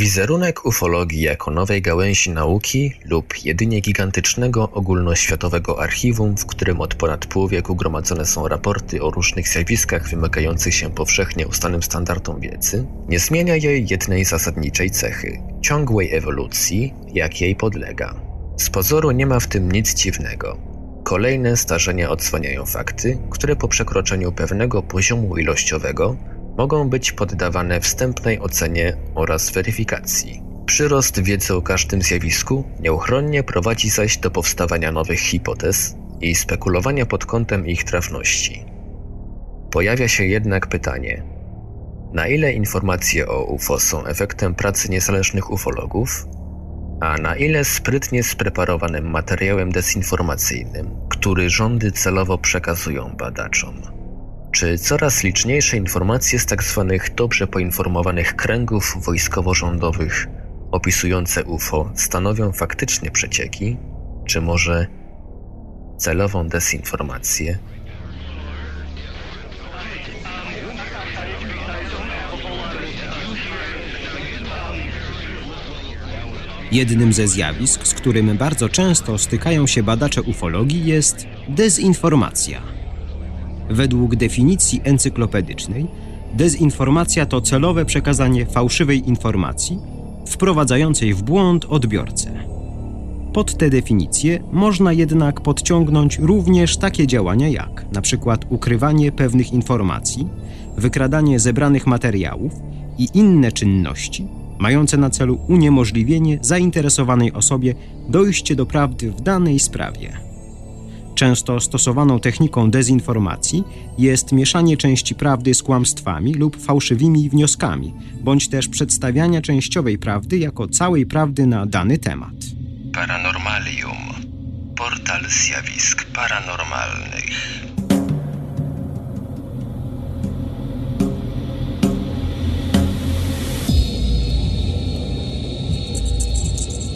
Wizerunek ufologii jako nowej gałęzi nauki lub jedynie gigantycznego ogólnoświatowego archiwum, w którym od ponad pół wieku gromadzone są raporty o różnych zjawiskach wymagających się powszechnie ustanym standardom wiedzy, nie zmienia jej jednej zasadniczej cechy ciągłej ewolucji, jak jej podlega. Z pozoru nie ma w tym nic dziwnego. Kolejne zdarzenia odsłaniają fakty, które po przekroczeniu pewnego poziomu ilościowego mogą być poddawane wstępnej ocenie oraz weryfikacji. Przyrost wiedzy o każdym zjawisku nieuchronnie prowadzi zaś do powstawania nowych hipotez i spekulowania pod kątem ich trafności. Pojawia się jednak pytanie, na ile informacje o UFO są efektem pracy niezależnych ufologów, a na ile sprytnie spreparowanym materiałem dezinformacyjnym, który rządy celowo przekazują badaczom. Czy coraz liczniejsze informacje z tzw. Tak dobrze poinformowanych kręgów wojskowo-rządowych opisujące UFO stanowią faktycznie przecieki, czy może celową dezinformację? Jednym ze zjawisk, z którym bardzo często stykają się badacze ufologii jest dezinformacja. Według definicji encyklopedycznej, dezinformacja to celowe przekazanie fałszywej informacji wprowadzającej w błąd odbiorcę. Pod tę definicję można jednak podciągnąć również takie działania jak np. ukrywanie pewnych informacji, wykradanie zebranych materiałów i inne czynności mające na celu uniemożliwienie zainteresowanej osobie dojście do prawdy w danej sprawie. Często stosowaną techniką dezinformacji jest mieszanie części prawdy z kłamstwami lub fałszywymi wnioskami, bądź też przedstawiania częściowej prawdy jako całej prawdy na dany temat. Paranormalium. Portal zjawisk paranormalnych.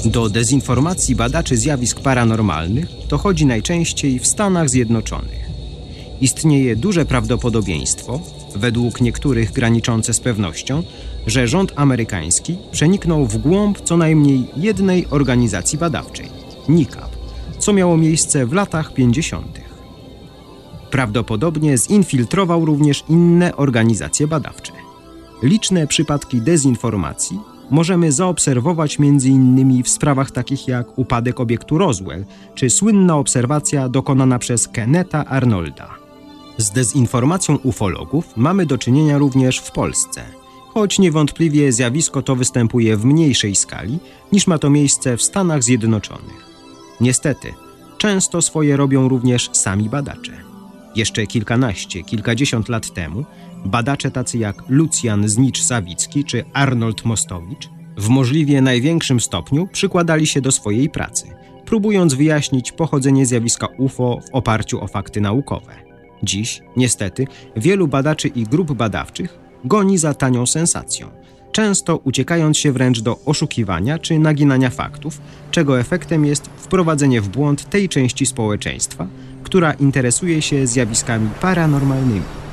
Do dezinformacji badaczy zjawisk paranormalnych dochodzi najczęściej w Stanach Zjednoczonych. Istnieje duże prawdopodobieństwo, według niektórych graniczące z pewnością, że rząd amerykański przeniknął w głąb co najmniej jednej organizacji badawczej NICAP, co miało miejsce w latach 50. Prawdopodobnie zinfiltrował również inne organizacje badawcze. Liczne przypadki dezinformacji możemy zaobserwować m.in. w sprawach takich jak upadek obiektu Roswell czy słynna obserwacja dokonana przez Kenneta Arnolda. Z dezinformacją ufologów mamy do czynienia również w Polsce, choć niewątpliwie zjawisko to występuje w mniejszej skali niż ma to miejsce w Stanach Zjednoczonych. Niestety, często swoje robią również sami badacze. Jeszcze kilkanaście, kilkadziesiąt lat temu badacze tacy jak Lucjan Znicz-Sawicki czy Arnold Mostowicz w możliwie największym stopniu przykładali się do swojej pracy, próbując wyjaśnić pochodzenie zjawiska UFO w oparciu o fakty naukowe. Dziś, niestety, wielu badaczy i grup badawczych goni za tanią sensacją, często uciekając się wręcz do oszukiwania czy naginania faktów, czego efektem jest wprowadzenie w błąd tej części społeczeństwa, która interesuje się zjawiskami paranormalnymi.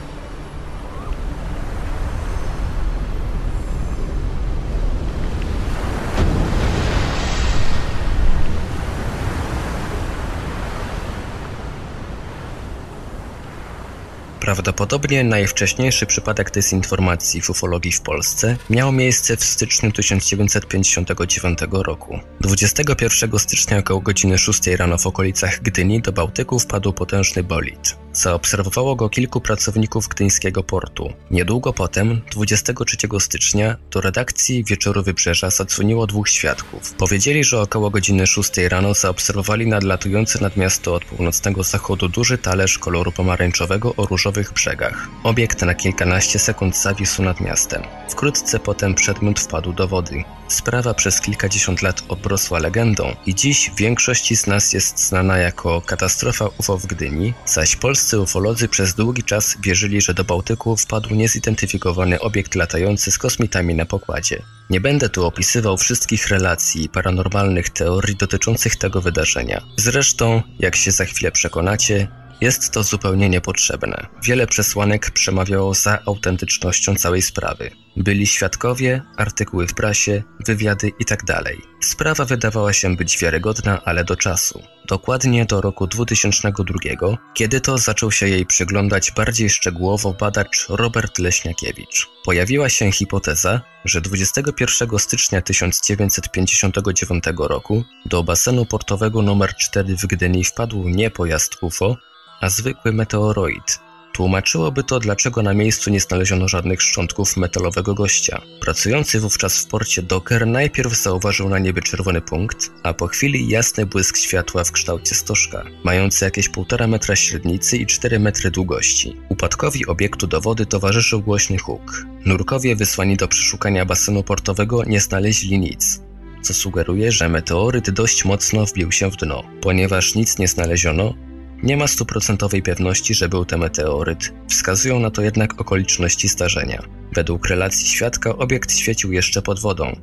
Prawdopodobnie najwcześniejszy przypadek dezinformacji w ufologii w Polsce miał miejsce w styczniu 1959 roku. 21 stycznia około godziny 6 rano w okolicach Gdyni do Bałtyku wpadł potężny bolid. Zaobserwowało go kilku pracowników gdyńskiego portu. Niedługo potem, 23 stycznia, do redakcji Wieczoru Wybrzeża zadzwoniło dwóch świadków. Powiedzieli, że około godziny 6 rano zaobserwowali nadlatujący nad miasto od północnego zachodu duży talerz koloru pomarańczowego o różowych brzegach. Obiekt na kilkanaście sekund zawisł nad miastem. Wkrótce potem przedmiot wpadł do wody. Sprawa przez kilkadziesiąt lat obrosła legendą i dziś większości z nas jest znana jako katastrofa UFO w Gdyni, zaś polscy ufolodzy przez długi czas wierzyli, że do Bałtyku wpadł niezidentyfikowany obiekt latający z kosmitami na pokładzie. Nie będę tu opisywał wszystkich relacji i paranormalnych teorii dotyczących tego wydarzenia. Zresztą, jak się za chwilę przekonacie, Jest to zupełnie niepotrzebne. Wiele przesłanek przemawiało za autentycznością całej sprawy. Byli świadkowie, artykuły w prasie, wywiady itd. Sprawa wydawała się być wiarygodna, ale do czasu. Dokładnie do roku 2002, kiedy to zaczął się jej przyglądać bardziej szczegółowo badacz Robert Leśniakiewicz. Pojawiła się hipoteza, że 21 stycznia 1959 roku do basenu portowego nr 4 w Gdyni wpadł nie pojazd UFO, a zwykły meteoroid. Tłumaczyłoby to, dlaczego na miejscu nie znaleziono żadnych szczątków metalowego gościa. Pracujący wówczas w porcie Docker najpierw zauważył na niebie czerwony punkt, a po chwili jasny błysk światła w kształcie stożka, mający jakieś 1,5 metra średnicy i 4 metry długości. Upadkowi obiektu do wody towarzyszył głośny huk. Nurkowie wysłani do przeszukania basenu portowego nie znaleźli nic co sugeruje, że meteoryt dość mocno wbił się w dno. Ponieważ nic nie znaleziono, nie ma stuprocentowej pewności, że był to meteoryt, wskazują na to jednak okoliczności zdarzenia. Według relacji świadka obiekt świecił jeszcze pod wodą.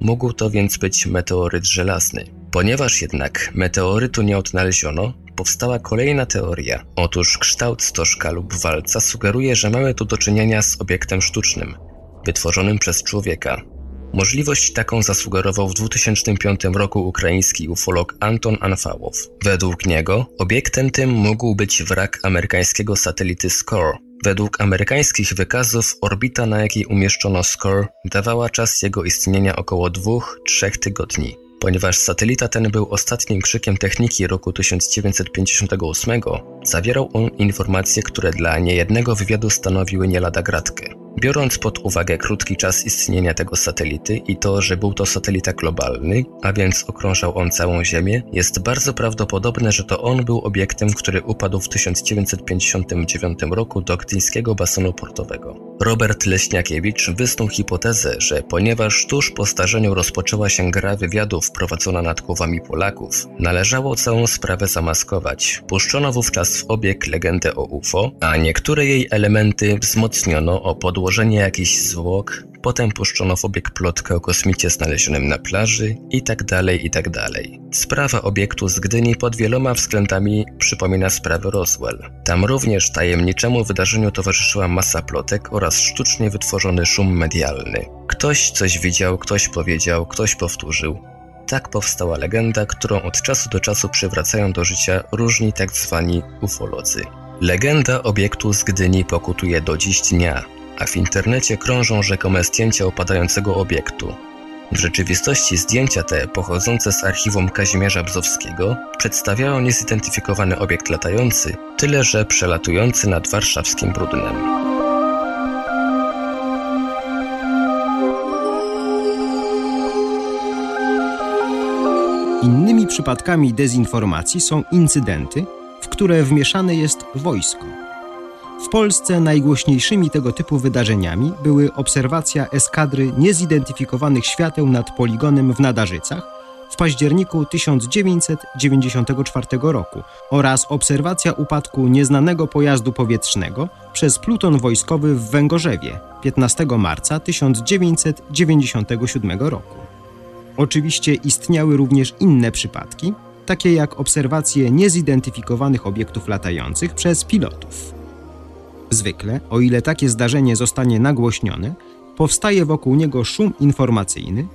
Mógł to więc być meteoryt żelazny. Ponieważ jednak meteorytu nie odnaleziono, powstała kolejna teoria. Otóż kształt stożka lub walca sugeruje, że mamy tu do czynienia z obiektem sztucznym, wytworzonym przez człowieka, Możliwość taką zasugerował w 2005 roku ukraiński ufolog Anton Anfałow. Według niego obiektem tym mógł być wrak amerykańskiego satelity SCORE. Według amerykańskich wykazów orbita, na jakiej umieszczono SCORE, dawała czas jego istnienia około 2-3 tygodni. Ponieważ satelita ten był ostatnim krzykiem techniki roku 1958, zawierał on informacje, które dla niejednego wywiadu stanowiły nie lada gratkę. Biorąc pod uwagę krótki czas istnienia tego satelity i to, że był to satelita globalny, a więc okrążał on całą Ziemię, jest bardzo prawdopodobne, że to on był obiektem, który upadł w 1959 roku do gdyńskiego basenu portowego. Robert Leśniakiewicz wysnuł hipotezę, że ponieważ tuż po starzeniu rozpoczęła się gra wywiadów prowadzona nad głowami Polaków, należało całą sprawę zamaskować. Puszczono wówczas w obieg legendę o UFO, a niektóre jej elementy wzmocniono o podłożenie założenie jakichś zwłok, potem puszczono w obieg plotkę o kosmicie znalezionym na plaży i tak dalej, i tak dalej. Sprawa obiektu z Gdyni pod wieloma względami przypomina sprawę Roswell. Tam również tajemniczemu wydarzeniu towarzyszyła masa plotek oraz sztucznie wytworzony szum medialny. Ktoś coś widział, ktoś powiedział, ktoś powtórzył. Tak powstała legenda, którą od czasu do czasu przywracają do życia różni tak zwani ufolodzy. Legenda obiektu z Gdyni pokutuje do dziś dnia a w internecie krążą rzekome zdjęcia opadającego obiektu. W rzeczywistości zdjęcia te, pochodzące z archiwum Kazimierza Bzowskiego, przedstawiają niezidentyfikowany obiekt latający, tyle że przelatujący nad warszawskim Brudnem. Innymi przypadkami dezinformacji są incydenty, w które wmieszane jest wojsko. W Polsce najgłośniejszymi tego typu wydarzeniami były obserwacja eskadry niezidentyfikowanych świateł nad poligonem w Nadarzycach w październiku 1994 roku oraz obserwacja upadku nieznanego pojazdu powietrznego przez pluton wojskowy w Węgorzewie 15 marca 1997 roku. Oczywiście istniały również inne przypadki, takie jak obserwacje niezidentyfikowanych obiektów latających przez pilotów. Zwykle, o ile takie zdarzenie zostanie nagłośnione, powstaje wokół niego szum informacyjny,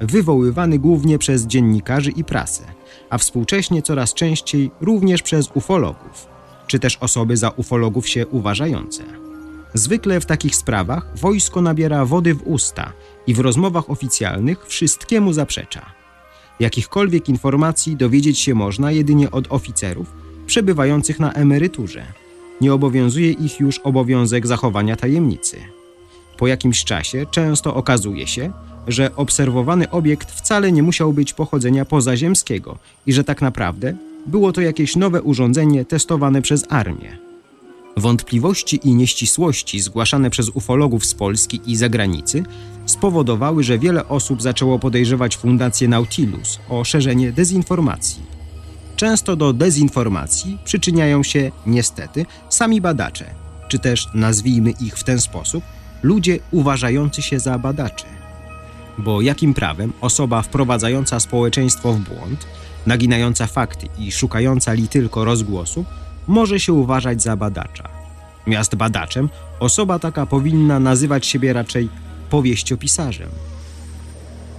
wywoływany głównie przez dziennikarzy i prasę, a współcześnie coraz częściej również przez ufologów, czy też osoby za ufologów się uważające. Zwykle w takich sprawach wojsko nabiera wody w usta i w rozmowach oficjalnych wszystkiemu zaprzecza. Jakichkolwiek informacji dowiedzieć się można jedynie od oficerów przebywających na emeryturze nie obowiązuje ich już obowiązek zachowania tajemnicy. Po jakimś czasie często okazuje się, że obserwowany obiekt wcale nie musiał być pochodzenia pozaziemskiego i że tak naprawdę było to jakieś nowe urządzenie testowane przez armię. Wątpliwości i nieścisłości zgłaszane przez ufologów z Polski i zagranicy spowodowały, że wiele osób zaczęło podejrzewać Fundację Nautilus o szerzenie dezinformacji. Często do dezinformacji przyczyniają się niestety sami badacze, czy też nazwijmy ich w ten sposób ludzie uważający się za badaczy. Bo jakim prawem osoba wprowadzająca społeczeństwo w błąd, naginająca fakty i szukająca li tylko rozgłosu, może się uważać za badacza. Miast badaczem, osoba taka powinna nazywać siebie raczej powieściopisarzem.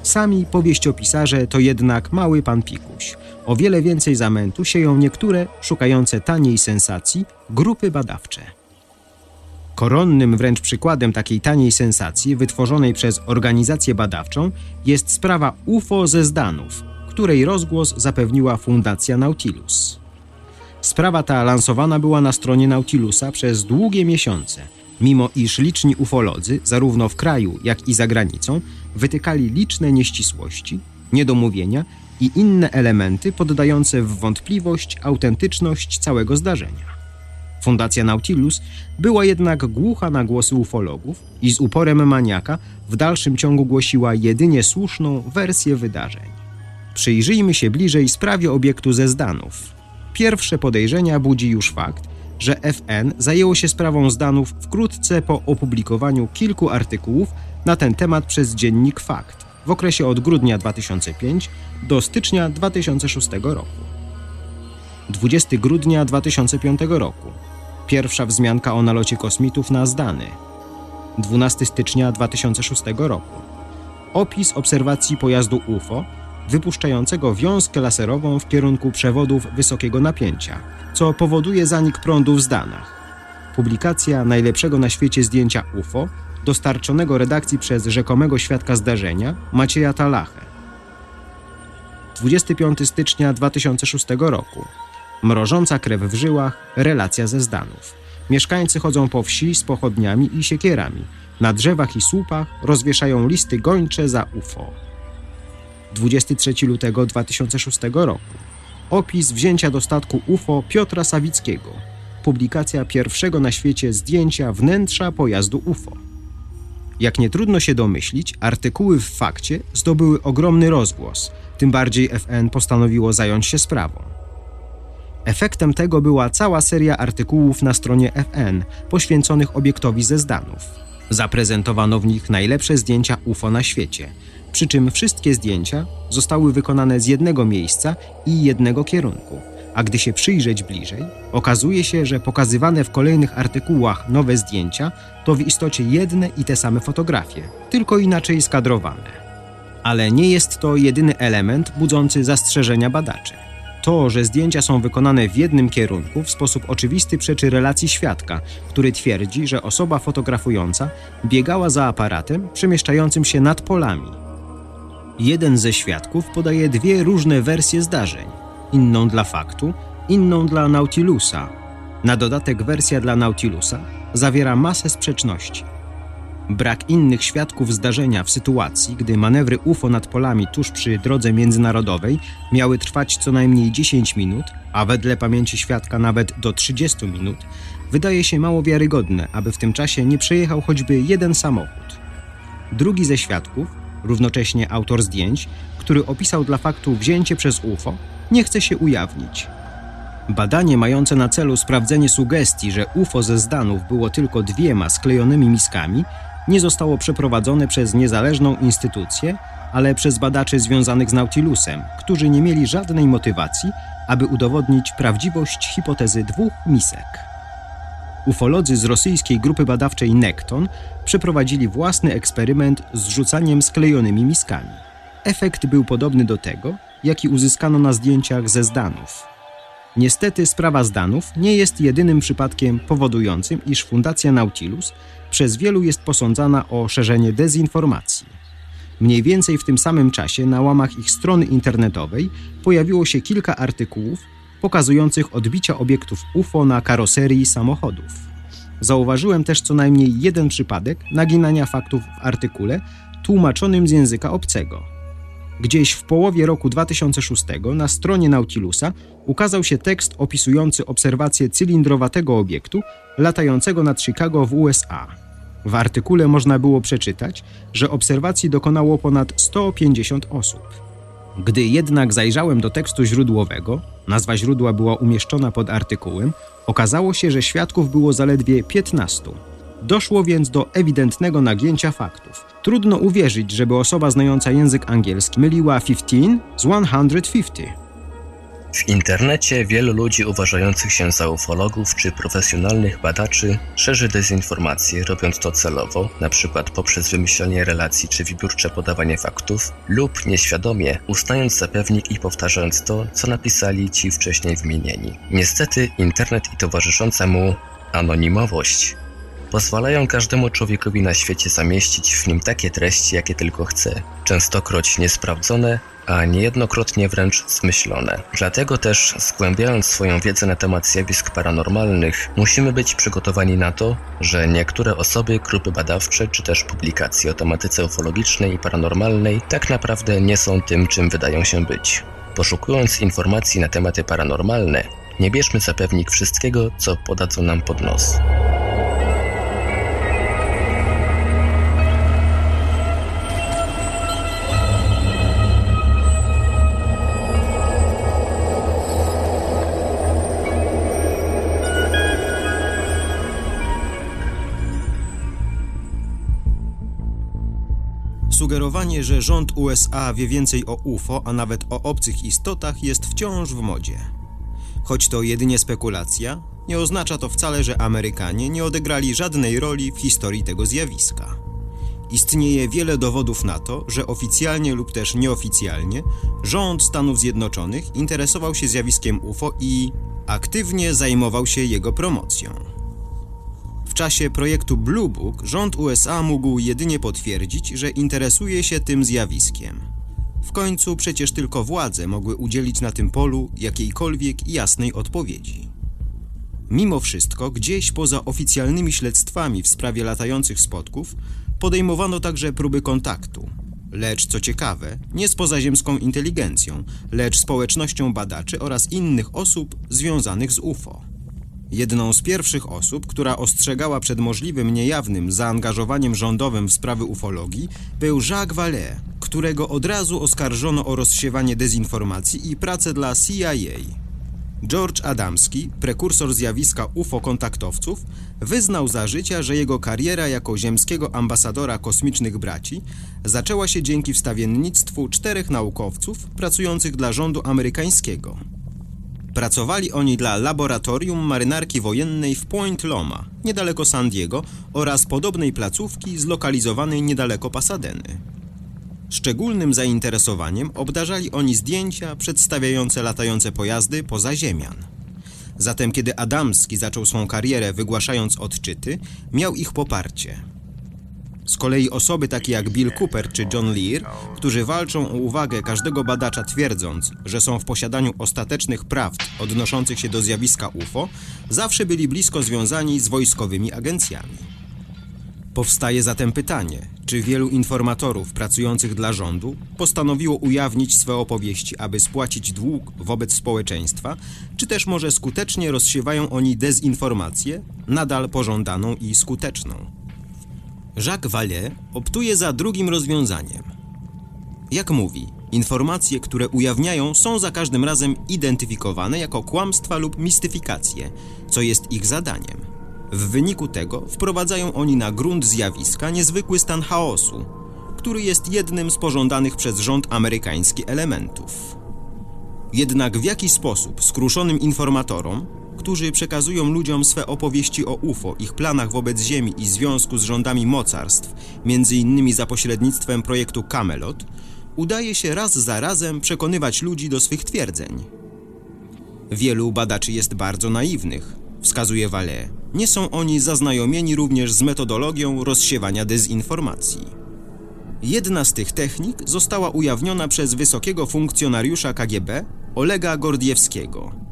Sami powieściopisarze to jednak mały pan pikuś. O wiele więcej zamętu sieją niektóre, szukające taniej sensacji, grupy badawcze. Koronnym wręcz przykładem takiej taniej sensacji wytworzonej przez organizację badawczą jest sprawa UFO ze Zdanów, której rozgłos zapewniła Fundacja Nautilus. Sprawa ta lansowana była na stronie Nautilusa przez długie miesiące, mimo iż liczni ufolodzy, zarówno w kraju, jak i za granicą, wytykali liczne nieścisłości, niedomówienia i inne elementy poddające w wątpliwość autentyczność całego zdarzenia. Fundacja Nautilus była jednak głucha na głosy ufologów i z uporem maniaka w dalszym ciągu głosiła jedynie słuszną wersję wydarzeń. Przyjrzyjmy się bliżej sprawie obiektu ze Zdanów. Pierwsze podejrzenia budzi już fakt, że FN zajęło się sprawą Zdanów wkrótce po opublikowaniu kilku artykułów na ten temat przez dziennik Fakt w okresie od grudnia 2005 do stycznia 2006 roku. 20 grudnia 2005 roku. Pierwsza wzmianka o nalocie kosmitów na Zdany. 12 stycznia 2006 roku. Opis obserwacji pojazdu UFO wypuszczającego wiązkę laserową w kierunku przewodów wysokiego napięcia, co powoduje zanik prądu w Zdanach. Publikacja najlepszego na świecie zdjęcia UFO dostarczonego redakcji przez rzekomego świadka zdarzenia Macieja Talachę. 25 stycznia 2006 roku. Mrożąca krew w żyłach, relacja ze Zdanów. Mieszkańcy chodzą po wsi z pochodniami i siekierami. Na drzewach i słupach rozwieszają listy gończe za UFO. 23 lutego 2006 roku. Opis wzięcia do statku UFO Piotra Sawickiego. Publikacja pierwszego na świecie zdjęcia wnętrza pojazdu UFO. Jak nie trudno się domyślić, artykuły w fakcie zdobyły ogromny rozgłos, tym bardziej FN postanowiło zająć się sprawą. Efektem tego była cała seria artykułów na stronie FN poświęconych obiektowi ze Zdanów. Zaprezentowano w nich najlepsze zdjęcia UFO na świecie, przy czym wszystkie zdjęcia zostały wykonane z jednego miejsca i jednego kierunku. A gdy się przyjrzeć bliżej, okazuje się, że pokazywane w kolejnych artykułach nowe zdjęcia to w istocie jedne i te same fotografie, tylko inaczej skadrowane. Ale nie jest to jedyny element budzący zastrzeżenia badaczy. To, że zdjęcia są wykonane w jednym kierunku, w sposób oczywisty przeczy relacji świadka, który twierdzi, że osoba fotografująca biegała za aparatem przemieszczającym się nad polami. Jeden ze świadków podaje dwie różne wersje zdarzeń: inną dla faktu, inną dla Nautilusa. Na dodatek wersja dla Nautilusa zawiera masę sprzeczności. Brak innych świadków zdarzenia w sytuacji, gdy manewry UFO nad polami tuż przy drodze międzynarodowej miały trwać co najmniej 10 minut, a wedle pamięci świadka nawet do 30 minut, wydaje się mało wiarygodne, aby w tym czasie nie przejechał choćby jeden samochód. Drugi ze świadków, równocześnie autor zdjęć, który opisał dla faktu wzięcie przez UFO, nie chce się ujawnić. Badanie mające na celu sprawdzenie sugestii, że UFO ze Zdanów było tylko dwiema sklejonymi miskami, nie zostało przeprowadzone przez niezależną instytucję, ale przez badaczy związanych z Nautilusem, którzy nie mieli żadnej motywacji, aby udowodnić prawdziwość hipotezy dwóch misek. Ufolodzy z rosyjskiej grupy badawczej Nekton przeprowadzili własny eksperyment z rzucaniem sklejonymi miskami. Efekt był podobny do tego, jaki uzyskano na zdjęciach ze Zdanów. Niestety sprawa Zdanów nie jest jedynym przypadkiem powodującym, iż Fundacja Nautilus przez wielu jest posądzana o szerzenie dezinformacji. Mniej więcej w tym samym czasie na łamach ich strony internetowej pojawiło się kilka artykułów pokazujących odbicia obiektów UFO na karoserii samochodów. Zauważyłem też co najmniej jeden przypadek naginania faktów w artykule tłumaczonym z języka obcego. Gdzieś w połowie roku 2006 na stronie Nautilusa ukazał się tekst opisujący obserwację cylindrowatego obiektu latającego nad Chicago w USA. W artykule można było przeczytać, że obserwacji dokonało ponad 150 osób. Gdy jednak zajrzałem do tekstu źródłowego, nazwa źródła była umieszczona pod artykułem, okazało się, że świadków było zaledwie 15. Doszło więc do ewidentnego nagięcia faktów. Trudno uwierzyć, żeby osoba znająca język angielski myliła 15 z 150. W internecie wielu ludzi uważających się za ufologów czy profesjonalnych badaczy szerzy dezinformacje, robiąc to celowo, np. poprzez wymyślenie relacji czy wybiórcze podawanie faktów, lub nieświadomie uznając za pewnik i powtarzając to, co napisali ci wcześniej wymienieni. Niestety internet i towarzysząca mu anonimowość pozwalają każdemu człowiekowi na świecie zamieścić w nim takie treści, jakie tylko chce, częstokroć niesprawdzone, a niejednokrotnie wręcz zmyślone. Dlatego też, zgłębiając swoją wiedzę na temat zjawisk paranormalnych, musimy być przygotowani na to, że niektóre osoby, grupy badawcze czy też publikacje o tematyce ufologicznej i paranormalnej tak naprawdę nie są tym, czym wydają się być. Poszukując informacji na tematy paranormalne, nie bierzmy za pewnik wszystkiego, co podadzą nam pod nos. Sugerowanie, że rząd USA wie więcej o UFO, a nawet o obcych istotach, jest wciąż w modzie. Choć to jedynie spekulacja, nie oznacza to wcale, że Amerykanie nie odegrali żadnej roli w historii tego zjawiska. Istnieje wiele dowodów na to, że oficjalnie lub też nieoficjalnie rząd Stanów Zjednoczonych interesował się zjawiskiem UFO i aktywnie zajmował się jego promocją. W czasie projektu Blue Book rząd USA mógł jedynie potwierdzić, że interesuje się tym zjawiskiem. W końcu przecież tylko władze mogły udzielić na tym polu jakiejkolwiek jasnej odpowiedzi. Mimo wszystko, gdzieś poza oficjalnymi śledztwami w sprawie latających spotków, podejmowano także próby kontaktu. Lecz co ciekawe, nie z pozaziemską inteligencją, lecz społecznością badaczy oraz innych osób związanych z UFO. Jedną z pierwszych osób, która ostrzegała przed możliwym niejawnym zaangażowaniem rządowym w sprawy ufologii, był Jacques Vallée, którego od razu oskarżono o rozsiewanie dezinformacji i pracę dla CIA. George Adamski, prekursor zjawiska UFO-kontaktowców, wyznał za życia, że jego kariera jako ziemskiego ambasadora kosmicznych braci zaczęła się dzięki wstawiennictwu czterech naukowców pracujących dla rządu amerykańskiego. Pracowali oni dla laboratorium marynarki wojennej w Point Loma, niedaleko San Diego oraz podobnej placówki zlokalizowanej niedaleko Pasadeny. Szczególnym zainteresowaniem obdarzali oni zdjęcia przedstawiające latające pojazdy poza Ziemian. Zatem kiedy Adamski zaczął swą karierę wygłaszając odczyty, miał ich poparcie. Z kolei osoby takie jak Bill Cooper czy John Lear, którzy walczą o uwagę każdego badacza twierdząc, że są w posiadaniu ostatecznych prawd odnoszących się do zjawiska UFO, zawsze byli blisko związani z wojskowymi agencjami. Powstaje zatem pytanie, czy wielu informatorów pracujących dla rządu postanowiło ujawnić swe opowieści, aby spłacić dług wobec społeczeństwa, czy też może skutecznie rozsiewają oni dezinformację, nadal pożądaną i skuteczną. Jacques Vallée optuje za drugim rozwiązaniem. Jak mówi, informacje, które ujawniają, są za każdym razem identyfikowane jako kłamstwa lub mistyfikacje, co jest ich zadaniem. W wyniku tego wprowadzają oni na grunt zjawiska niezwykły stan chaosu, który jest jednym z pożądanych przez rząd amerykański elementów. Jednak w jaki sposób skruszonym informatorom, którzy przekazują ludziom swe opowieści o UFO, ich planach wobec Ziemi i związku z rządami mocarstw, między innymi za pośrednictwem projektu Camelot, udaje się raz za razem przekonywać ludzi do swych twierdzeń. Wielu badaczy jest bardzo naiwnych, wskazuje Vallée. Nie są oni zaznajomieni również z metodologią rozsiewania dezinformacji. Jedna z tych technik została ujawniona przez wysokiego funkcjonariusza KGB Olega Gordiewskiego.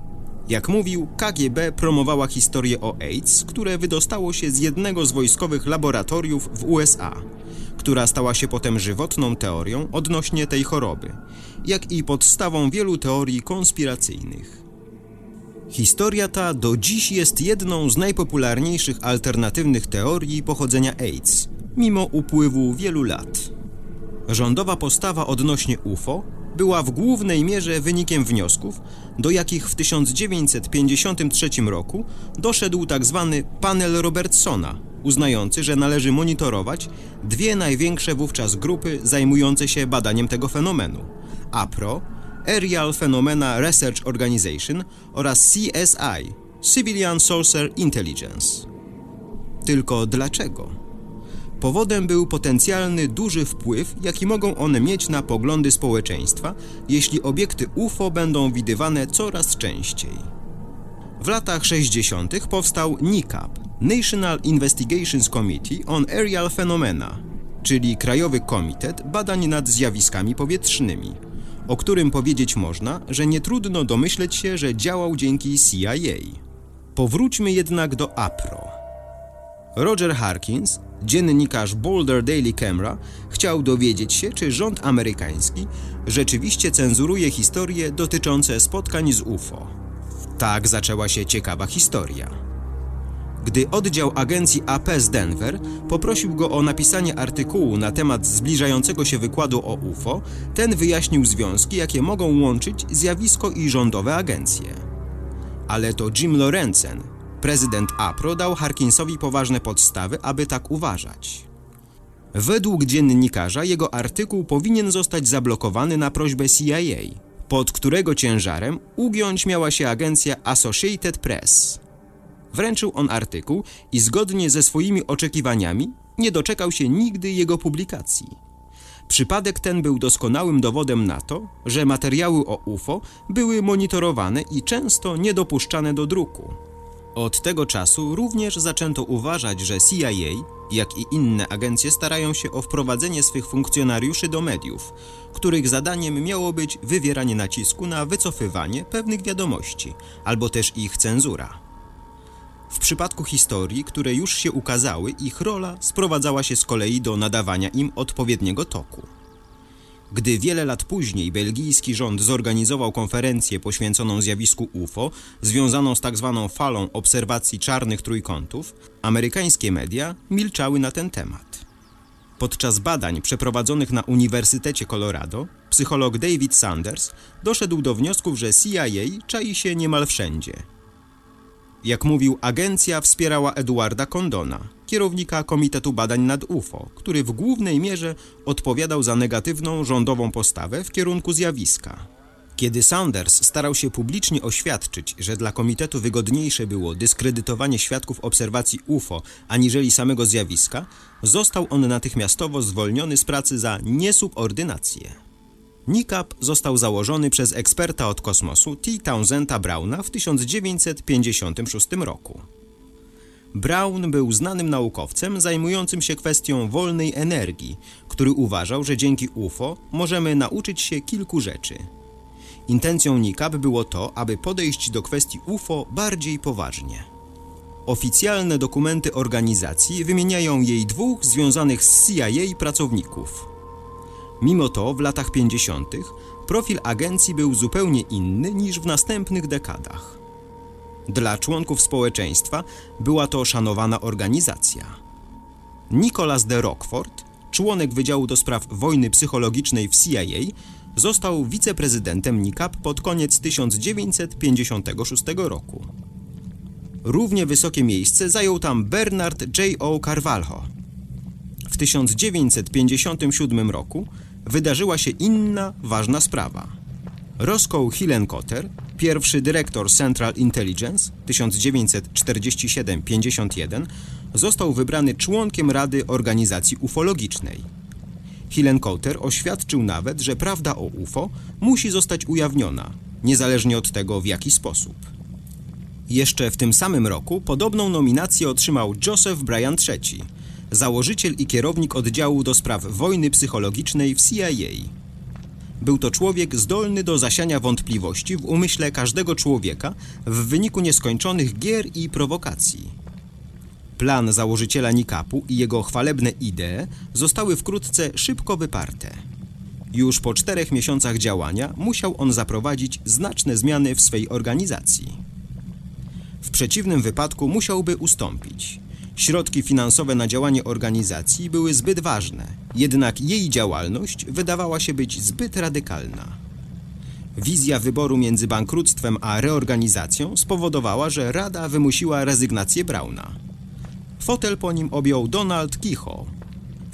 Jak mówił, KGB promowała historię o AIDS, które wydostało się z jednego z wojskowych laboratoriów w USA, która stała się potem żywotną teorią odnośnie tej choroby, jak i podstawą wielu teorii konspiracyjnych. Historia ta do dziś jest jedną z najpopularniejszych alternatywnych teorii pochodzenia AIDS, mimo upływu wielu lat. Rządowa postawa odnośnie UFO była w głównej mierze wynikiem wniosków, do jakich w 1953 roku doszedł tzw. Tak panel Robertsona, uznający, że należy monitorować dwie największe wówczas grupy zajmujące się badaniem tego fenomenu: APRO, Aerial Phenomena Research Organization oraz CSI Civilian Saucer Intelligence. Tylko dlaczego? Powodem był potencjalny duży wpływ, jaki mogą one mieć na poglądy społeczeństwa, jeśli obiekty UFO będą widywane coraz częściej. W latach 60. powstał NICAP National Investigations Committee on Aerial Phenomena, czyli Krajowy Komitet Badań nad Zjawiskami Powietrznymi, o którym powiedzieć można, że nie trudno domyśleć się, że działał dzięki CIA. Powróćmy jednak do APRO. Roger Harkins, dziennikarz Boulder Daily Camera, chciał dowiedzieć się, czy rząd amerykański rzeczywiście cenzuruje historie dotyczące spotkań z UFO. Tak zaczęła się ciekawa historia. Gdy oddział agencji AP z Denver poprosił go o napisanie artykułu na temat zbliżającego się wykładu o UFO, ten wyjaśnił związki, jakie mogą łączyć zjawisko i rządowe agencje. Ale to Jim Lorenzen, prezydent APRO, dał Harkinsowi poważne podstawy, aby tak uważać. Według dziennikarza jego artykuł powinien zostać zablokowany na prośbę CIA, pod którego ciężarem ugiąć miała się agencja Associated Press. Wręczył on artykuł i zgodnie ze swoimi oczekiwaniami nie doczekał się nigdy jego publikacji. Przypadek ten był doskonałym dowodem na to, że materiały o UFO były monitorowane i często niedopuszczane do druku. Od tego czasu również zaczęto uważać, że CIA, jak i inne agencje starają się o wprowadzenie swych funkcjonariuszy do mediów, których zadaniem miało być wywieranie nacisku na wycofywanie pewnych wiadomości, albo też ich cenzura. W przypadku historii, które już się ukazały, ich rola sprowadzała się z kolei do nadawania im odpowiedniego toku. Gdy wiele lat później belgijski rząd zorganizował konferencję poświęconą zjawisku UFO, związaną z tzw. Tak falą obserwacji czarnych trójkątów, amerykańskie media milczały na ten temat. Podczas badań przeprowadzonych na Uniwersytecie Colorado, psycholog David Sanders doszedł do wniosków, że CIA czai się niemal wszędzie – jak mówił, agencja wspierała Eduarda Condona, kierownika Komitetu Badań nad UFO, który w głównej mierze odpowiadał za negatywną rządową postawę w kierunku zjawiska. Kiedy Saunders starał się publicznie oświadczyć, że dla komitetu wygodniejsze było dyskredytowanie świadków obserwacji UFO aniżeli samego zjawiska, został on natychmiastowo zwolniony z pracy za niesubordynację. NICAP został założony przez eksperta od kosmosu T. Townsenda Browna w 1956 roku. Brown był znanym naukowcem zajmującym się kwestią wolnej energii, który uważał, że dzięki UFO możemy nauczyć się kilku rzeczy. Intencją NICAP było to, aby podejść do kwestii UFO bardziej poważnie. Oficjalne dokumenty organizacji wymieniają jej dwóch związanych z CIA pracowników – Mimo to w latach 50. profil agencji był zupełnie inny niż w następnych dekadach. Dla członków społeczeństwa była to szanowana organizacja. Nicholas de Rockford, członek Wydziału do Spraw Wojny Psychologicznej w CIA, został wiceprezydentem NICAP pod koniec 1956 roku. Równie wysokie miejsce zajął tam Bernard J. O. Carvalho. W 1957 roku wydarzyła się inna ważna sprawa. Roscoe Hillenkotter, pierwszy dyrektor Central Intelligence 1947-51, został wybrany członkiem Rady Organizacji Ufologicznej. Hillenkotter oświadczył nawet, że prawda o UFO musi zostać ujawniona, niezależnie od tego w jaki sposób. Jeszcze w tym samym roku podobną nominację otrzymał Joseph Bryan III, założyciel i kierownik oddziału do spraw wojny psychologicznej w CIA. Był to człowiek zdolny do zasiania wątpliwości w umyśle każdego człowieka w wyniku nieskończonych gier i prowokacji. Plan założyciela Nikapu i jego chwalebne idee zostały wkrótce szybko wyparte. Już po czterech miesiącach działania musiał on zaprowadzić znaczne zmiany w swej organizacji. W przeciwnym wypadku musiałby ustąpić. Środki finansowe na działanie organizacji były zbyt ważne, jednak jej działalność wydawała się być zbyt radykalna. Wizja wyboru między bankructwem a reorganizacją spowodowała, że Rada wymusiła rezygnację Brauna. Fotel po nim objął Donald Kehoe.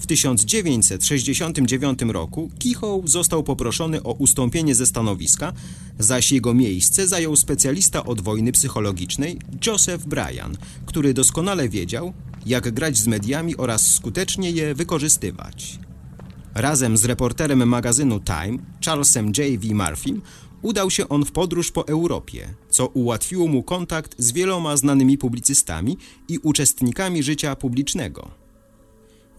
W W 1969 roku Kehoe został poproszony o ustąpienie ze stanowiska, zaś jego miejsce zajął specjalista od wojny psychologicznej Joseph Bryan, który doskonale wiedział, jak grać z mediami oraz skutecznie je wykorzystywać. Razem z reporterem magazynu Time, Charlesem J. V. Murphym, udał się on w podróż po Europie, co ułatwiło mu kontakt z wieloma znanymi publicystami i uczestnikami życia publicznego.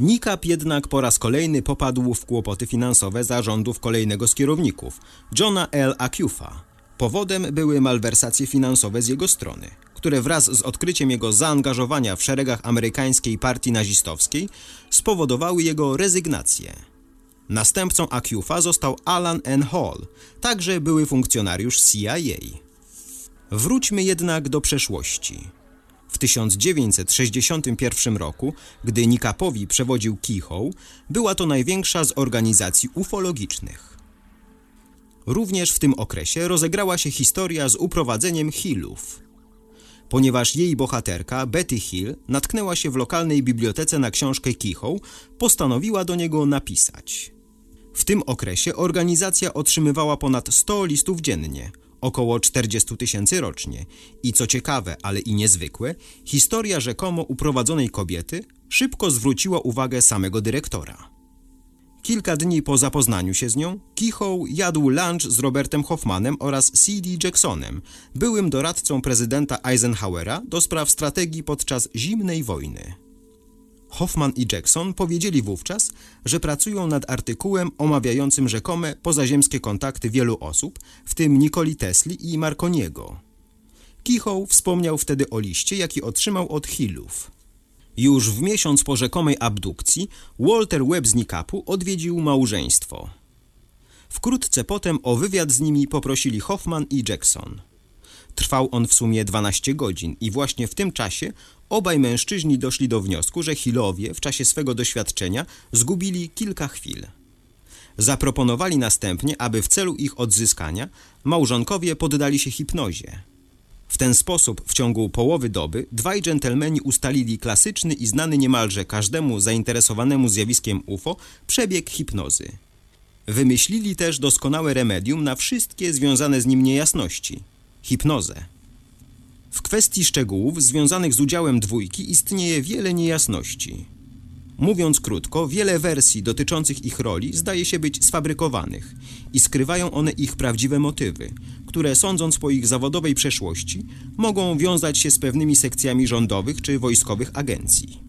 Nikap jednak po raz kolejny popadł w kłopoty finansowe zarządów kolejnego z kierowników, Johna L. Acufa. Powodem były malwersacje finansowe z jego strony, które wraz z odkryciem jego zaangażowania w szeregach amerykańskiej partii nazistowskiej spowodowały jego rezygnację. Następcą Acufa został Alan N. Hall, także były funkcjonariusz CIA. Wróćmy jednak do przeszłości. W 1961 roku, gdy Nikapowi przewodził Kehoe, była to największa z organizacji ufologicznych. Również w tym okresie rozegrała się historia z uprowadzeniem Hillów. Ponieważ jej bohaterka, Betty Hill, natknęła się w lokalnej bibliotece na książkę Kehoe, postanowiła do niego napisać. W tym okresie organizacja otrzymywała ponad 100 listów dziennie, około 40 tysięcy rocznie. I co ciekawe, ale i niezwykłe, historia rzekomo uprowadzonej kobiety szybko zwróciła uwagę samego dyrektora. Kilka dni po zapoznaniu się z nią, Kehoe jadł lunch z Robertem Hoffmanem oraz C.D. Jacksonem, byłym doradcą prezydenta Eisenhowera do spraw strategii podczas zimnej wojny. Hoffman i Jackson powiedzieli wówczas, że pracują nad artykułem omawiającym rzekome pozaziemskie kontakty wielu osób, w tym Nikoli Tesli i Marconiego. Kehoe wspomniał wtedy o liście, jaki otrzymał od Hillów. Już w miesiąc po rzekomej abdukcji Walter Webb z Nikapu odwiedził małżeństwo. Wkrótce potem o wywiad z nimi poprosili Hoffman i Jackson. Trwał on w sumie 12 godzin i właśnie w tym czasie obaj mężczyźni doszli do wniosku, że Hillowie w czasie swego doświadczenia zgubili kilka chwil. Zaproponowali następnie, aby w celu ich odzyskania małżonkowie poddali się hipnozie. W ten sposób w ciągu połowy doby dwaj dżentelmeni ustalili klasyczny i znany niemalże każdemu zainteresowanemu zjawiskiem UFO przebieg hipnozy. Wymyślili też doskonałe remedium na wszystkie związane z nim niejasności hipnozę. W kwestii szczegółów związanych z udziałem dwójki istnieje wiele niejasności. Mówiąc krótko, wiele wersji dotyczących ich roli zdaje się być sfabrykowanych i skrywają one ich prawdziwe motywy, które sądząc po ich zawodowej przeszłości mogą wiązać się z pewnymi sekcjami rządowych czy wojskowych agencji.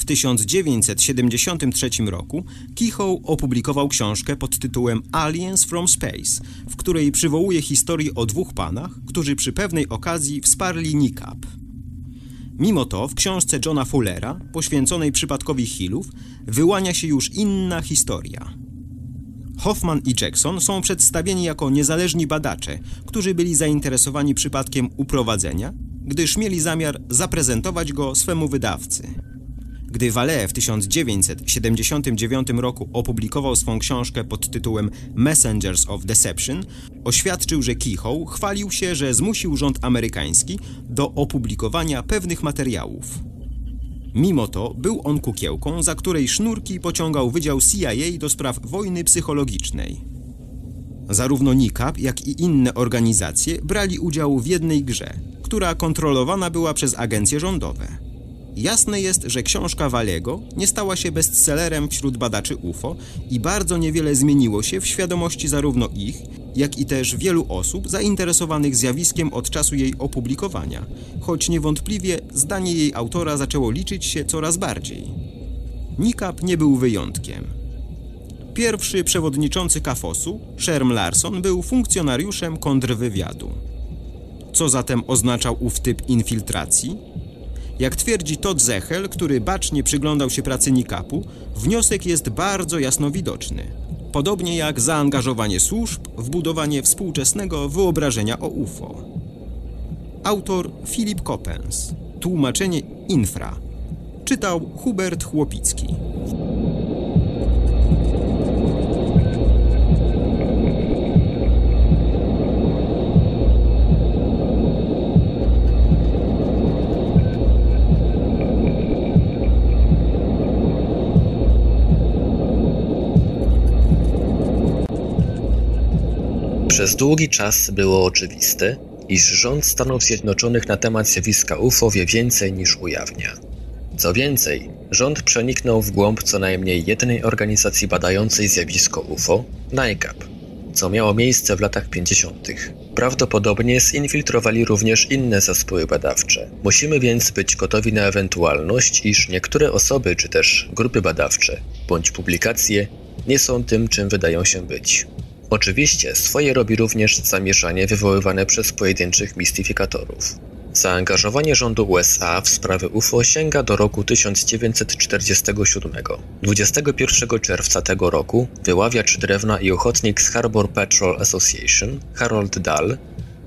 W 1973 roku Kehoe opublikował książkę pod tytułem Aliens from Space, w której przywołuje historię o dwóch panach, którzy przy pewnej okazji wsparli NICAP. Mimo to w książce Johna Fullera, poświęconej przypadkowi Hillów, wyłania się już inna historia. Hoffman i Jackson są przedstawieni jako niezależni badacze, którzy byli zainteresowani przypadkiem uprowadzenia, gdyż mieli zamiar zaprezentować go swemu wydawcy. Gdy Vallée w 1979 roku opublikował swą książkę pod tytułem Messengers of Deception, oświadczył, że Kehoe chwalił się, że zmusił rząd amerykański do opublikowania pewnych materiałów. Mimo to był on kukiełką, za której sznurki pociągał Wydział CIA do spraw wojny psychologicznej. Zarówno NICAP, jak i inne organizacje brali udział w jednej grze, która kontrolowana była przez agencje rządowe. Jasne jest, że książka Walego nie stała się bestsellerem wśród badaczy UFO i bardzo niewiele zmieniło się w świadomości zarówno ich, jak i też wielu osób zainteresowanych zjawiskiem od czasu jej opublikowania, choć niewątpliwie zdanie jej autora zaczęło liczyć się coraz bardziej. Nikap nie był wyjątkiem. Pierwszy przewodniczący Kafosu, Sherm Larson, był funkcjonariuszem kontrwywiadu. Co zatem oznaczał ów typ infiltracji? Jak twierdzi Todd Zechel, który bacznie przyglądał się pracy Nikapu, wniosek jest bardzo jasno widoczny. Podobnie jak zaangażowanie służb w budowanie współczesnego wyobrażenia o UFO. Autor Filip Coppens. Tłumaczenie Infra. Czytał Hubert Chłopicki. Przez długi czas było oczywiste, iż rząd Stanów Zjednoczonych na temat zjawiska UFO wie więcej niż ujawnia. Co więcej, rząd przeniknął w głąb co najmniej jednej organizacji badającej zjawisko UFO, NICAP, co miało miejsce w latach 50. Prawdopodobnie zinfiltrowali również inne zespoły badawcze. Musimy więc być gotowi na ewentualność, iż niektóre osoby czy też grupy badawcze bądź publikacje nie są tym, czym wydają się być. Oczywiście swoje robi również zamieszanie wywoływane przez pojedynczych mistyfikatorów. Zaangażowanie rządu USA w sprawy UFO sięga do roku 1947. 21 czerwca tego roku wyławiacz drewna i ochotnik z Harbor Patrol Association, Harold Dahl,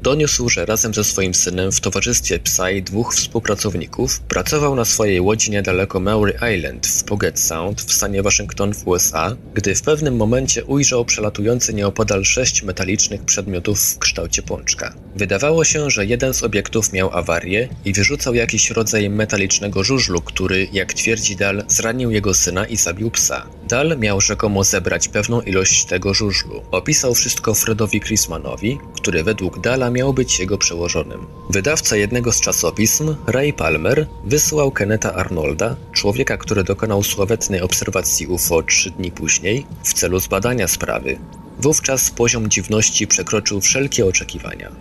doniósł, że razem ze swoim synem w towarzystwie psa i dwóch współpracowników pracował na swojej łodzi niedaleko Maury Island w Puget Sound w stanie Waszyngton w USA, gdy w pewnym momencie ujrzał przelatujący nieopodal sześć metalicznych przedmiotów w kształcie pączka. Wydawało się, że jeden z obiektów miał awarię i wyrzucał jakiś rodzaj metalicznego żużlu, który, jak twierdzi Dal, zranił jego syna i zabił psa. Dal miał rzekomo zebrać pewną ilość tego żużlu. Opisał wszystko Fredowi Chrismanowi, który według Dala miał być jego przełożonym. Wydawca jednego z czasopism, Ray Palmer, wysłał Kenneta Arnolda, człowieka, który dokonał sławetnej obserwacji UFO trzy dni później, w celu zbadania sprawy. Wówczas poziom dziwności przekroczył wszelkie oczekiwania.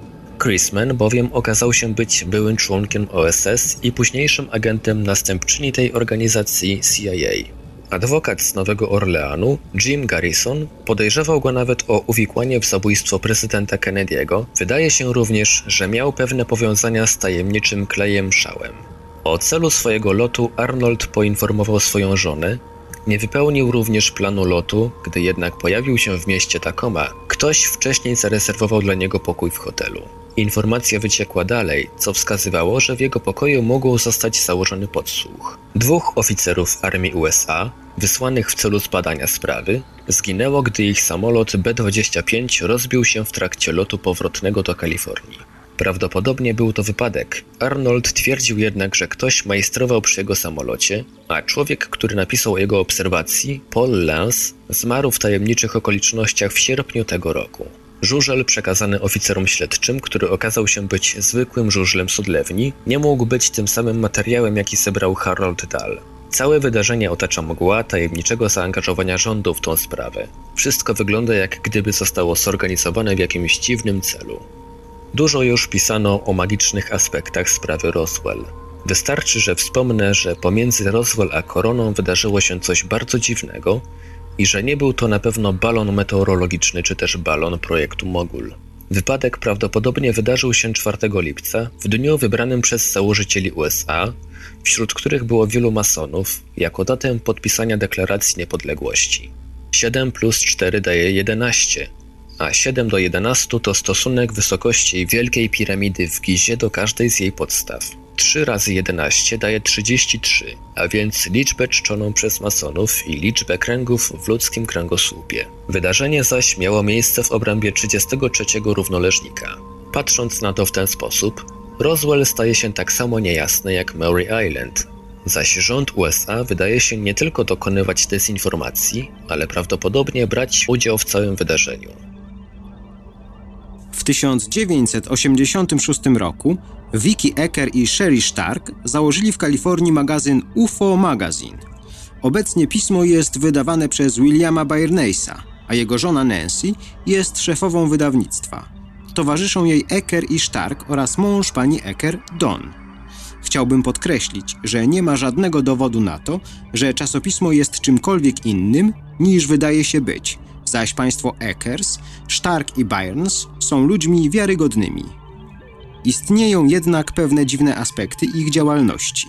Chrisman bowiem okazał się być byłym członkiem OSS i późniejszym agentem następczyni tej organizacji CIA. Adwokat z Nowego Orleanu, Jim Garrison, podejrzewał go nawet o uwikłanie w zabójstwo prezydenta Kennedy'ego. Wydaje się również, że miał pewne powiązania z tajemniczym Klejem Szałem. O celu swojego lotu Arnold poinformował swoją żonę. Nie wypełnił również planu lotu, gdy jednak pojawił się w mieście Tacoma. Ktoś wcześniej zarezerwował dla niego pokój w hotelu. Informacja wyciekła dalej, co wskazywało, że w jego pokoju mógł zostać założony podsłuch. Dwóch oficerów armii USA, wysłanych w celu zbadania sprawy, zginęło, gdy ich samolot B-25 rozbił się w trakcie lotu powrotnego do Kalifornii. Prawdopodobnie był to wypadek. Arnold twierdził jednak, że ktoś majstrował przy jego samolocie, a człowiek, który napisał o jego obserwacji, Paul Lance, zmarł w tajemniczych okolicznościach w sierpniu tego roku. Żużel przekazany oficerom śledczym, który okazał się być zwykłym żużlem z odlewni, nie mógł być tym samym materiałem, jaki zebrał Harold Dahl. Całe wydarzenie otacza mgła tajemniczego zaangażowania rządu w tą sprawę. Wszystko wygląda jak gdyby zostało zorganizowane w jakimś dziwnym celu. Dużo już pisano o magicznych aspektach sprawy Roswell. Wystarczy, że wspomnę, że pomiędzy Roswell a koroną wydarzyło się coś bardzo dziwnego, i że nie był to na pewno balon meteorologiczny czy też balon projektu Mogul. Wypadek prawdopodobnie wydarzył się 4 lipca, w dniu wybranym przez założycieli USA, wśród których było wielu masonów, jako datę podpisania deklaracji niepodległości. 7 plus 4 daje 11, a 7 do 11 to stosunek wysokości Wielkiej Piramidy w Gizie do każdej z jej podstaw. 3 razy 11 daje 33, a więc liczbę czczoną przez masonów i liczbę kręgów w ludzkim kręgosłupie. Wydarzenie zaś miało miejsce w obrębie 33 równoleżnika. Patrząc na to w ten sposób, Roswell staje się tak samo niejasny jak Maury Island, zaś rząd USA wydaje się nie tylko dokonywać dezinformacji, ale prawdopodobnie brać udział w całym wydarzeniu. W 1986 roku Vicky Ecker i Sherry Stark założyli w Kalifornii magazyn UFO Magazine. Obecnie pismo jest wydawane przez Williama Byrnesa, a jego żona Nancy jest szefową wydawnictwa. Towarzyszą jej Ecker i Stark oraz mąż pani Ecker, Don. Chciałbym podkreślić, że nie ma żadnego dowodu na to, że czasopismo jest czymkolwiek innym niż wydaje się być, zaś państwo Eckers, Stark i Byrnes są ludźmi wiarygodnymi. Istnieją jednak pewne dziwne aspekty ich działalności.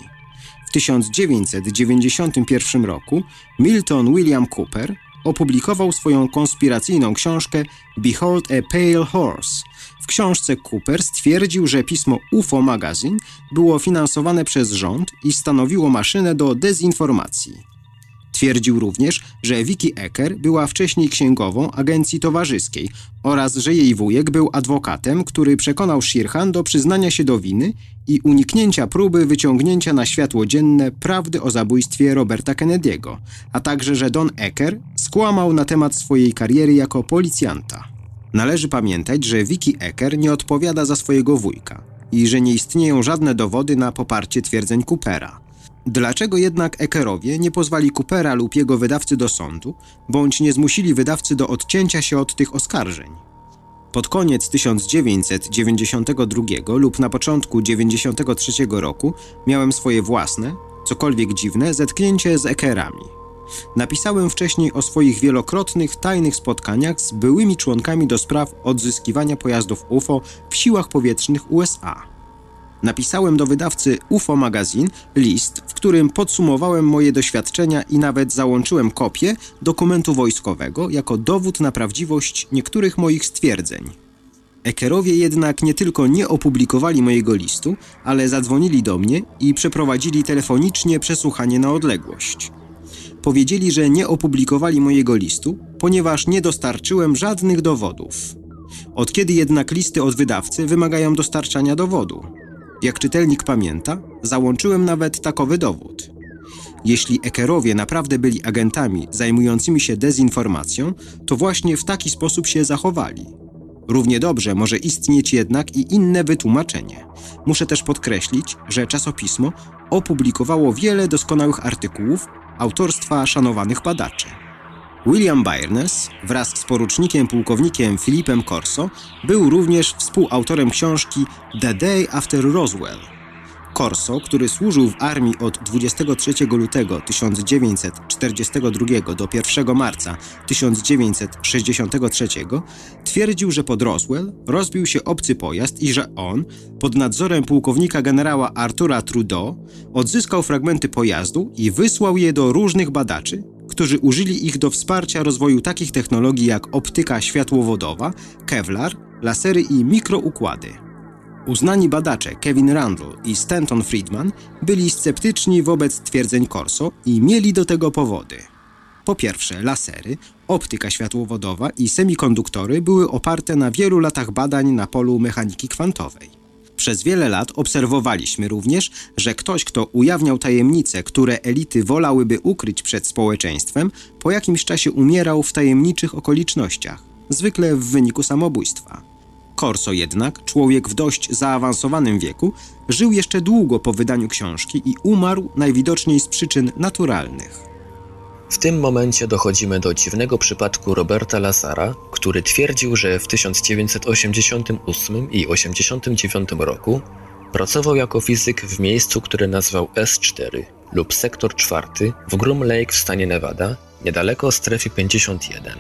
W 1991 roku Milton William Cooper opublikował swoją konspiracyjną książkę Behold a Pale Horse. W książce Cooper stwierdził, że pismo UFO Magazine było finansowane przez rząd i stanowiło maszynę do dezinformacji. Twierdził również, że Vicky Ecker była wcześniej księgową agencji towarzyskiej oraz że jej wujek był adwokatem, który przekonał Shirhan do przyznania się do winy i uniknięcia próby wyciągnięcia na światło dzienne prawdy o zabójstwie Roberta Kennedy'ego, a także że Don Ecker skłamał na temat swojej kariery jako policjanta. Należy pamiętać, że Vicky Ecker nie odpowiada za swojego wujka i że nie istnieją żadne dowody na poparcie twierdzeń Coopera. Dlaczego jednak Eckerowie nie pozwali Coopera lub jego wydawcy do sądu, bądź nie zmusili wydawcy do odcięcia się od tych oskarżeń? Pod koniec 1992 lub na początku 1993 roku miałem swoje własne, cokolwiek dziwne, zetknięcie z Eckerami. Napisałem wcześniej o swoich wielokrotnych tajnych spotkaniach z byłymi członkami do spraw odzyskiwania pojazdów UFO w siłach powietrznych USA. Napisałem do wydawcy UFO Magazine list, w którym podsumowałem moje doświadczenia i nawet załączyłem kopię dokumentu wojskowego jako dowód na prawdziwość niektórych moich stwierdzeń. Ekerowie jednak nie tylko nie opublikowali mojego listu, ale zadzwonili do mnie i przeprowadzili telefonicznie przesłuchanie na odległość. Powiedzieli, że nie opublikowali mojego listu, ponieważ nie dostarczyłem żadnych dowodów. Od kiedy jednak listy od wydawcy wymagają dostarczania dowodu? Jak czytelnik pamięta, załączyłem nawet takowy dowód. Jeśli Ekerowie naprawdę byli agentami zajmującymi się dezinformacją, to właśnie w taki sposób się zachowali. Równie dobrze może istnieć jednak i inne wytłumaczenie. Muszę też podkreślić, że czasopismo opublikowało wiele doskonałych artykułów autorstwa szanowanych badaczy. William Byrnes wraz z porucznikiem pułkownikiem Philipem Corso był również współautorem książki The Day After Roswell. Corso, który służył w armii od 23 lutego 1942 do 1 marca 1963, twierdził, że pod Roswell rozbił się obcy pojazd i że on, pod nadzorem pułkownika generała Artura Trudeau, odzyskał fragmenty pojazdu i wysłał je do różnych badaczy, którzy użyli ich do wsparcia rozwoju takich technologii jak optyka światłowodowa, kevlar, lasery i mikroukłady. Uznani badacze Kevin Randall i Stanton Friedman byli sceptyczni wobec twierdzeń Corso i mieli do tego powody. Po pierwsze, lasery, optyka światłowodowa i semikonduktory były oparte na wielu latach badań na polu mechaniki kwantowej. Przez wiele lat obserwowaliśmy również, że ktoś, kto ujawniał tajemnice, które elity wolałyby ukryć przed społeczeństwem, po jakimś czasie umierał w tajemniczych okolicznościach, zwykle w wyniku samobójstwa. Corso jednak, człowiek w dość zaawansowanym wieku, żył jeszcze długo po wydaniu książki i umarł najwidoczniej z przyczyn naturalnych. W tym momencie dochodzimy do dziwnego przypadku Roberta Lazara, który twierdził, że w 1988 i 1989 roku pracował jako fizyk w miejscu, które nazwał S4 lub Sektor 4 w Groom Lake w stanie Nevada, niedaleko strefy 51.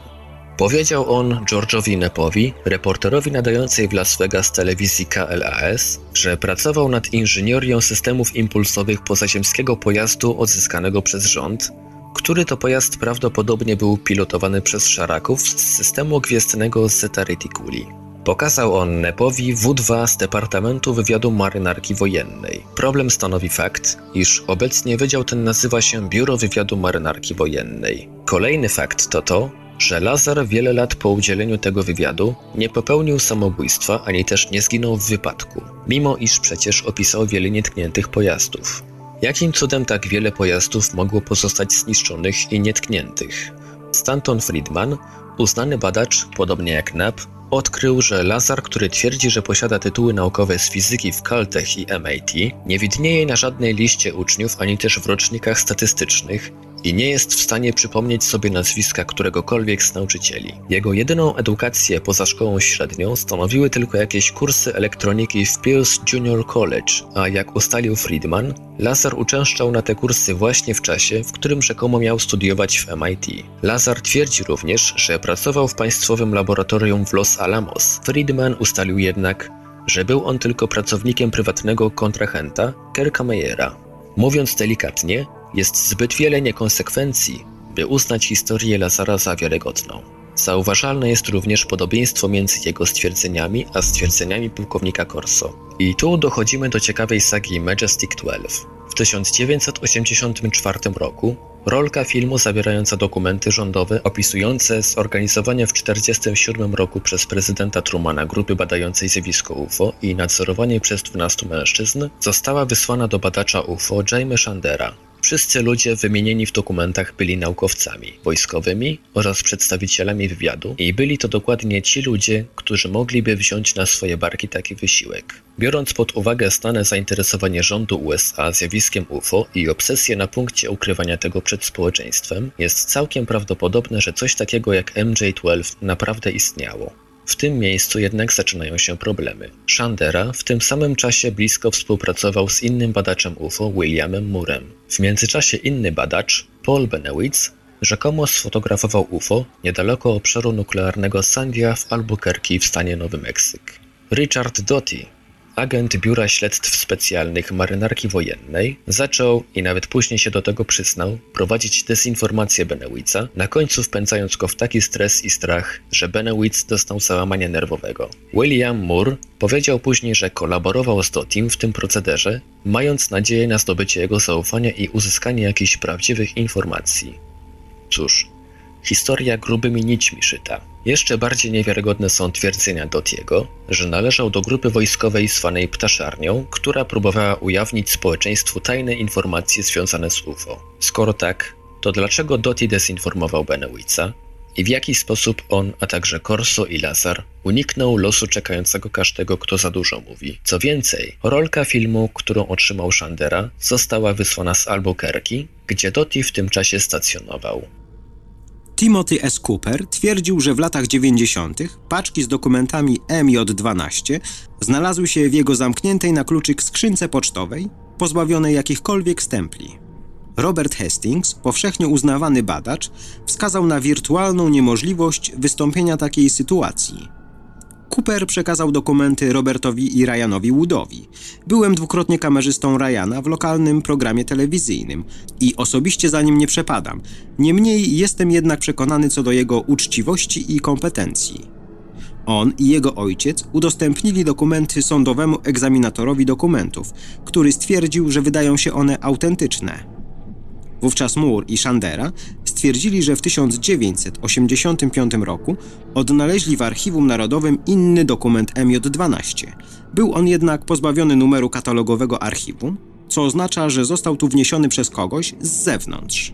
Powiedział on George'owi Nepowi, reporterowi nadającej w Las Vegas telewizji KLAS, że pracował nad inżynierią systemów impulsowych pozaziemskiego pojazdu odzyskanego przez rząd, który to pojazd prawdopodobnie był pilotowany przez szaraków z systemu gwiezdnego Zeta Reticuli. Pokazał on Nepowi W2 z Departamentu Wywiadu Marynarki Wojennej. Problem stanowi fakt, iż obecnie wydział ten nazywa się Biuro Wywiadu Marynarki Wojennej. Kolejny fakt to to, że Lazar wiele lat po udzieleniu tego wywiadu nie popełnił samobójstwa ani też nie zginął w wypadku, mimo iż przecież opisał wiele nietkniętych pojazdów. Jakim cudem tak wiele pojazdów mogło pozostać zniszczonych i nietkniętych? Stanton Friedman, uznany badacz, podobnie jak Knapp, odkrył, że Lazar, który twierdzi, że posiada tytuły naukowe z fizyki w Caltech i MIT, nie widnieje na żadnej liście uczniów ani też w rocznikach statystycznych i nie jest w stanie przypomnieć sobie nazwiska któregokolwiek z nauczycieli. Jego jedyną edukację poza szkołą średnią stanowiły tylko jakieś kursy elektroniki w Pierce Junior College, a jak ustalił Friedman, Lazar uczęszczał na te kursy właśnie w czasie, w którym rzekomo miał studiować w MIT. Lazar twierdzi również, że pracował w państwowym laboratorium w Los Alamos. Friedman ustalił jednak, że był on tylko pracownikiem prywatnego kontrahenta Kirka Meyera. Mówiąc delikatnie, jest zbyt wiele niekonsekwencji, by uznać historię Lazara za wiarygodną. Zauważalne jest również podobieństwo między jego stwierdzeniami a stwierdzeniami pułkownika Corso. I tu dochodzimy do ciekawej sagi Majestic 12. W 1984 roku rolka filmu zawierająca dokumenty rządowe opisujące zorganizowanie w 1947 roku przez prezydenta Trumana grupy badającej zjawisko UFO i nadzorowanie przez 12 mężczyzn została wysłana do badacza UFO Jaime Shandera. Wszyscy ludzie wymienieni w dokumentach byli naukowcami, wojskowymi oraz przedstawicielami wywiadu i byli to dokładnie ci ludzie, którzy mogliby wziąć na swoje barki taki wysiłek. Biorąc pod uwagę stane zainteresowanie rządu USA zjawiskiem UFO i obsesję na punkcie ukrywania tego przed społeczeństwem, jest całkiem prawdopodobne, że coś takiego jak MJ-12 naprawdę istniało. W tym miejscu jednak zaczynają się problemy. Chandera w tym samym czasie blisko współpracował z innym badaczem UFO Williamem Murem. W międzyczasie inny badacz, Paul Benewitz, rzekomo sfotografował UFO niedaleko obszaru nuklearnego Sandia w Albuquerque w stanie Nowy Meksyk. Richard Doty agent Biura Śledztw Specjalnych Marynarki Wojennej, zaczął i nawet później się do tego przyznał prowadzić dezinformację Benewitza, na końcu wpędzając go w taki stres i strach, że Benewitz dostał załamania nerwowego. William Moore powiedział później, że kolaborował z Dotim w tym procederze, mając nadzieję na zdobycie jego zaufania i uzyskanie jakichś prawdziwych informacji. Cóż, historia grubymi nićmi szyta. Jeszcze bardziej niewiarygodne są twierdzenia Dotiego, że należał do grupy wojskowej zwanej Ptaszarnią, która próbowała ujawnić społeczeństwu tajne informacje związane z UFO. Skoro tak, to dlaczego Doty dezinformował Benewitza i w jaki sposób on, a także Corso i Lazar uniknął losu czekającego każdego, kto za dużo mówi. Co więcej, rolka filmu, którą otrzymał Shandera, została wysłana z Albuquerque, gdzie Doty w tym czasie stacjonował. Timothy S. Cooper twierdził, że w latach 90. paczki z dokumentami MJ12 znalazły się w jego zamkniętej na kluczyk skrzynce pocztowej, pozbawionej jakichkolwiek stempli. Robert Hastings, powszechnie uznawany badacz, wskazał na wirtualną niemożliwość wystąpienia takiej sytuacji. Cooper przekazał dokumenty Robertowi i Ryanowi Woodowi. Byłem dwukrotnie kamerzystą Ryana w lokalnym programie telewizyjnym i osobiście za nim nie przepadam. Niemniej jestem jednak przekonany co do jego uczciwości i kompetencji. On i jego ojciec udostępnili dokumenty sądowemu egzaminatorowi dokumentów, który stwierdził, że wydają się one autentyczne. Wówczas Moore i Shandera stwierdzili, że w 1985 roku odnaleźli w Archiwum Narodowym inny dokument MJ12. Był on jednak pozbawiony numeru katalogowego archiwum, co oznacza, że został tu wniesiony przez kogoś z zewnątrz.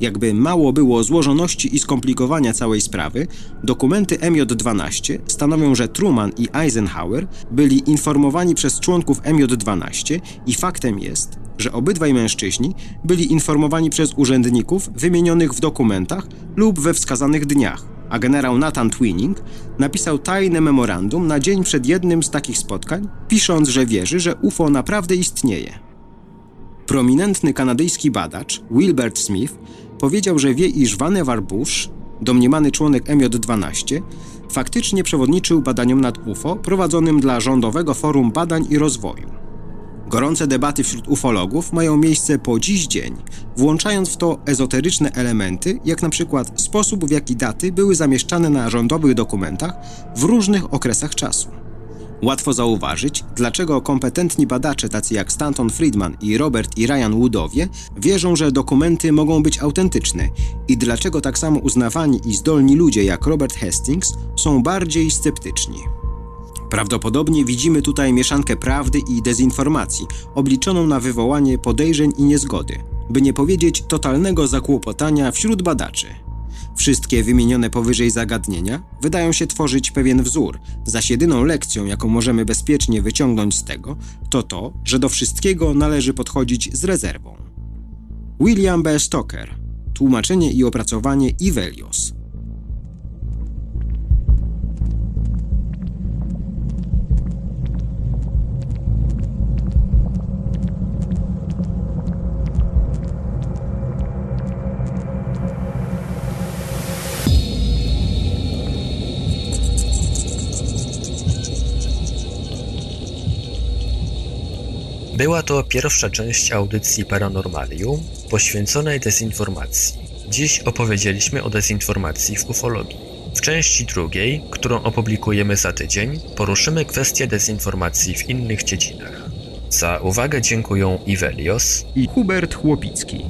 Jakby mało było złożoności i skomplikowania całej sprawy, dokumenty MJ12 stanowią, że Truman i Eisenhower byli informowani przez członków MJ12 i faktem jest, że obydwaj mężczyźni byli informowani przez urzędników wymienionych w dokumentach lub we wskazanych dniach, a generał Nathan Twinning napisał tajne memorandum na dzień przed jednym z takich spotkań, pisząc, że wierzy, że UFO naprawdę istnieje. Prominentny kanadyjski badacz Wilbert Smith powiedział, że wie, iż Vannevar Bush, domniemany członek MJ12, faktycznie przewodniczył badaniom nad UFO prowadzonym dla Rządowego Forum Badań i Rozwoju. Gorące debaty wśród ufologów mają miejsce po dziś dzień, włączając w to ezoteryczne elementy, jak na przykład sposób, w jaki daty były zamieszczane na rządowych dokumentach w różnych okresach czasu. Łatwo zauważyć, dlaczego kompetentni badacze tacy jak Stanton Friedman i Robert i Ryan Woodowie wierzą, że dokumenty mogą być autentyczne i dlaczego tak samo uznawani i zdolni ludzie jak Robert Hastings są bardziej sceptyczni. Prawdopodobnie widzimy tutaj mieszankę prawdy i dezinformacji, obliczoną na wywołanie podejrzeń i niezgody, by nie powiedzieć totalnego zakłopotania wśród badaczy. Wszystkie wymienione powyżej zagadnienia wydają się tworzyć pewien wzór, zaś jedyną lekcją, jaką możemy bezpiecznie wyciągnąć z tego, to to, że do wszystkiego należy podchodzić z rezerwą. William B. Stoker Tłumaczenie i opracowanie Ivelios Była to pierwsza część audycji Paranormalium poświęconej dezinformacji. Dziś opowiedzieliśmy o dezinformacji w ufologii. W części drugiej, którą opublikujemy za tydzień, poruszymy kwestię dezinformacji w innych dziedzinach. Za uwagę dziękuję Ivelios i Hubert Chłopicki.